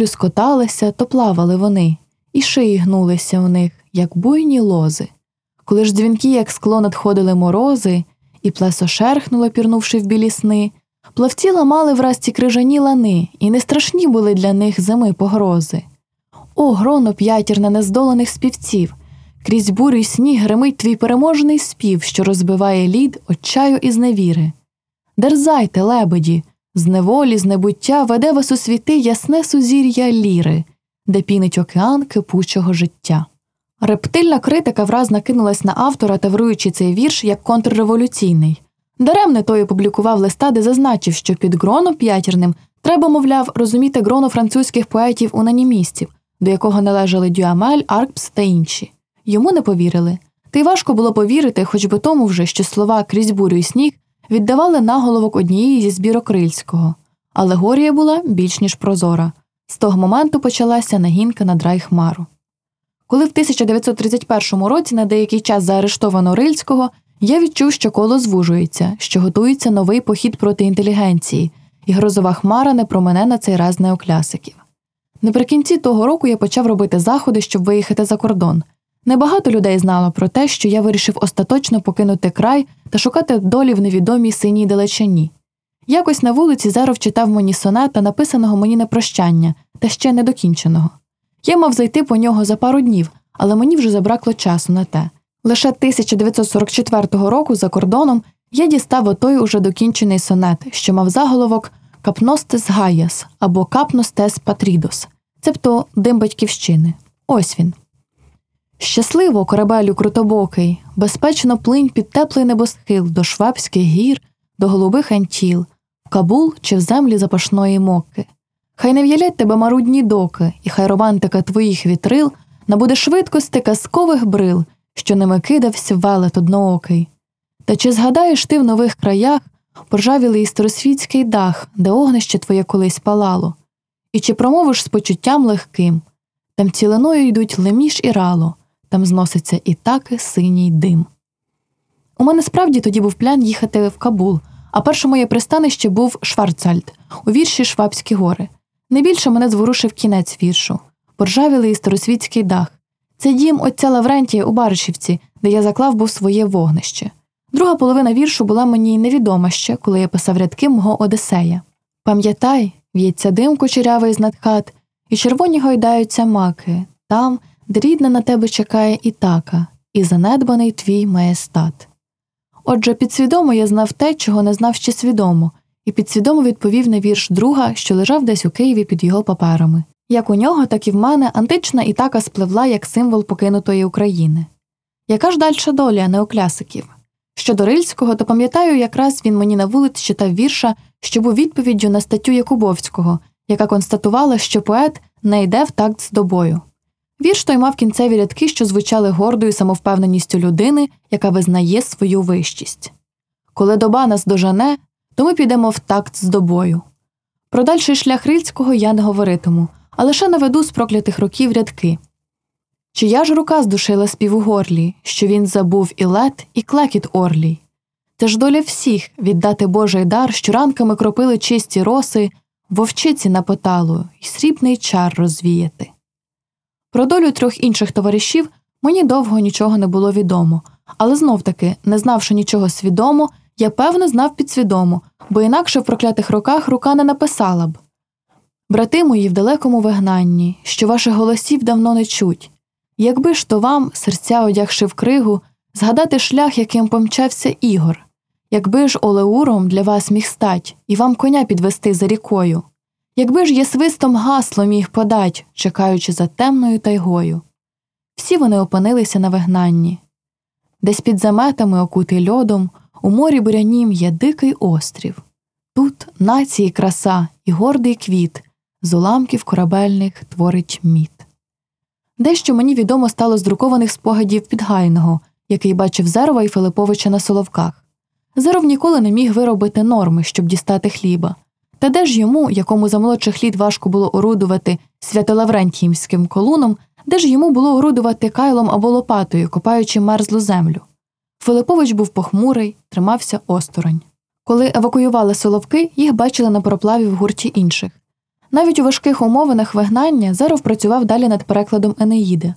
плюскоталися, то плавали вони, і шиї гнулися у них, як буйні лози. Коли ж дзвінки, як скло, надходили морози, і плесо шерхнуло, пірнувши в білі сни, плавці ламали враз ці крижані лани, і не страшні були для них зими погрози. О, гроно п'ятірне нездоланих співців! Крізь бурю й сніг гримить твій переможний спів, що розбиває лід отчаю і зневіри. Дерзайте, лебеді, з неволі, з небуття веде вас у світи ясне сузір'я ліри, де пінить океан кипучого життя. Рептильна критика враз накинулась на автора, тавруючи цей вірш як контрреволюційний. Даремне той опублікував листа, де зазначив, що під гроном п'ятірним треба, мовляв, розуміти гроно французьких поетів унанімістів, до якого належали Дюамель, Аркпс та інші. Йому не повірили. Та й важко було повірити, хоч би тому вже, що слова крізь бурю і сніг віддавали наголовок однієї зі збірок Рильського. Алегорія була більш ніж прозора. З того моменту почалася нагінка на драйхмару. Коли в 1931 році на деякий час заарештовано Рильського, я відчув, що коло звужується, що готується новий похід проти інтелігенції, і грозова хмара не промене на цей раз неоклясиків. Наприкінці того року я почав робити заходи, щоб виїхати за кордон. Небагато людей знало про те, що я вирішив остаточно покинути край та шукати долі в невідомій синій далечині. Якось на вулиці Зеров читав мені сонета, написаного мені на прощання, та ще недокінченого. Я мав зайти по нього за пару днів, але мені вже забракло часу на те. Лише 1944 року за кордоном я дістав отой уже докінчений сонет, що мав заголовок Капностес Гаяс або Капностес Патрідос, цебто дим батьківщини. Ось він. Щасливо, корабелю крутобокий, безпечно плинь під теплий небосхил до швабських гір, до голубих антіл, в Кабул чи в землі запашної моки. Хай не в'ялять тебе марудні доки, і хай романтика твоїх вітрил набуде швидкости казкових брил, що ними кидався велет одноокий. Та чи згадаєш ти в нових краях поржавілий старосвітський дах, де огнище твоє колись палало, і чи промовиш з почуттям легким? Там цілиною йдуть леміш і рало, там зноситься і таки синій дим. У мене справді тоді був план їхати в Кабул, а перше моє пристанище був Шварцальд у вірші Швабські гори. Найбільше мене зворушив кінець віршу поржавілий старосвітський дах. Це дім отця Лаврентія у Баришівці, де я заклав був своє вогнище. Друга половина віршу була мені невідома ще, коли я писав рядки мого Одесея. Пам'ятай, в'ється дим кучерявий з над хат, і червоні гойдаються маки, там, де рідна на тебе чекає і така, і занедбаний твій маєстат. Отже, підсвідомо я знав те, чого не знав ще свідомо, і підсвідомо відповів на вірш друга, що лежав десь у Києві під його паперами. Як у нього, так і в мене антична ітака спливла як символ покинутої України. Яка ж дальша доля неоклясиків? Щодо Рильського, то пам'ятаю, якраз він мені на вулиці читав вірша, що був відповіддю на статтю Якубовського, яка констатувала, що поет не йде в такт з добою. Вірш той мав кінцеві рядки, що звучали гордою самовпевненістю людини, яка визнає свою вищість. Коли доба нас дожене, то ми підемо в такт з добою. Про дальший шлях Рильського я не говоритиму, а лише наведу з проклятих років рядки. Чия ж рука здушила спів у горлі, що він забув і лед, і клекіт орлій. Це ж доля всіх віддати Божий дар, що ранками кропили чисті роси, вовчиці на поталу і срібний чар розвіяти. Про долю трьох інших товаришів мені довго нічого не було відомо, але знов таки, не знавши нічого свідомо, я певно знав підсвідомо, бо інакше в проклятих руках рука не написала б. Брати мої в далекому вигнанні, що ваших голосів давно не чуть. Якби ж то вам, серця одягши в кригу, згадати шлях, яким помчався Ігор, якби ж Олеуром для вас міг стать і вам коня підвести за рікою, якби ж є свистом гасло міг подать, чекаючи за темною тайгою. Всі вони опинилися на вигнанні. Десь під заметами, окутий льодом, у морі бурянім є дикий острів. Тут нації краса і гордий квіт, з уламків корабельних творить міт. Дещо мені відомо стало з друкованих спогадів Підгайного, який бачив Зерова і Филиповича на Соловках. Зеров ніколи не міг виробити норми, щоб дістати хліба. Та де ж йому, якому за молодших літ важко було орудувати святолаврентіїмським колуном, де ж йому було орудувати кайлом або лопатою, копаючи мерзлу землю? Филипович був похмурий, тримався осторонь. Коли евакуювали соловки, їх бачили на пароплаві в гурті інших. Навіть у важких умовинах вигнання Зеров працював далі над перекладом Енеїди.